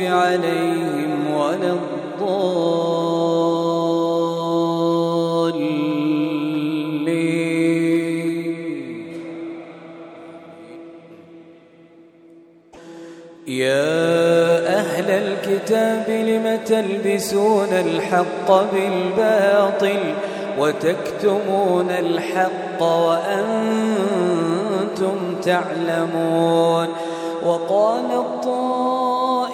عليهم ولا الضالين. يا أهل الكتاب لم تلبسون الحق بالباطل وتكتمون الحق وأنتم تعلمون. وقال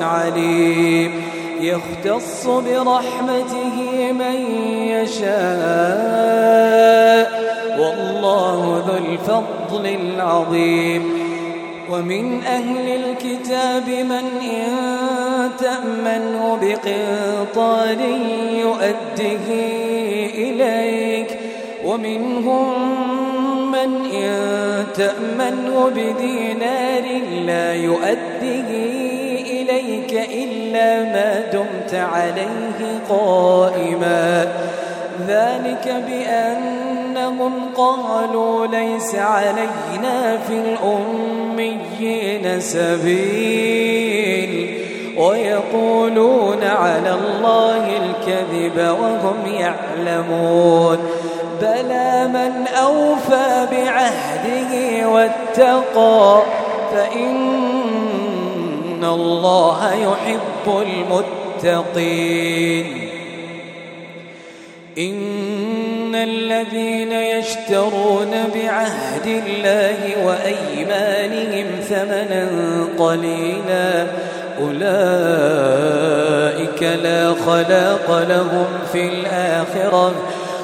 عليم. يختص برحمته من يشاء. والله ذو الفضل العظيم. ومن أهل الكتاب من إن تأمنه بقنطار يؤده إليك. ومنهم من إن تأمنه بدينار لا يؤده إليك إلا ما دمت عليه قائما. ذلك بأنهم قالوا ليس علينا في الأميين سبيل. ويقولون على الله الكذب وهم يعلمون. بلى من أوفى بعهده واتقى فإن الله يحب المتقين إن الذين يشترون بعهد الله وأيمانهم ثمنا قليلا أولئك لا خلاق لهم في الآخرة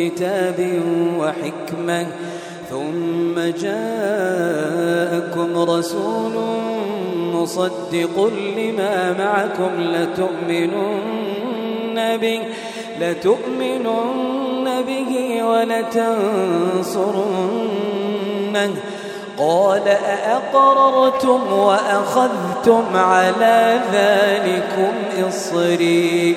كتاب وحكمة ثم جاءكم رسول مصدق لما معكم لتؤمنن به لتؤمنن به ولتنصرنه. قال أأقررتم وأخذتم على ذلكم إصري؟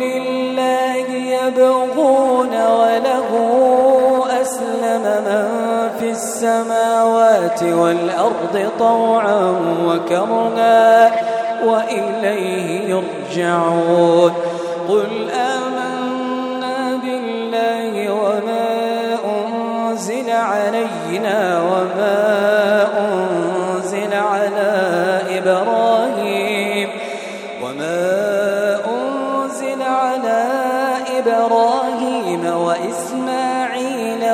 السماوات والأرض طوعا وكرها وإليه يرجعون. قل آمنا بالله وما أنزل علينا وما أنزل على إبراهيم وما أنزل على إبراهيم وإسماعيل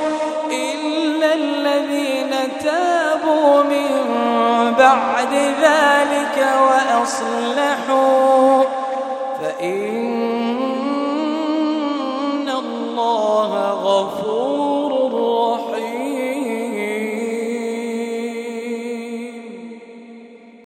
بعد ذلك وأصلحوا فإن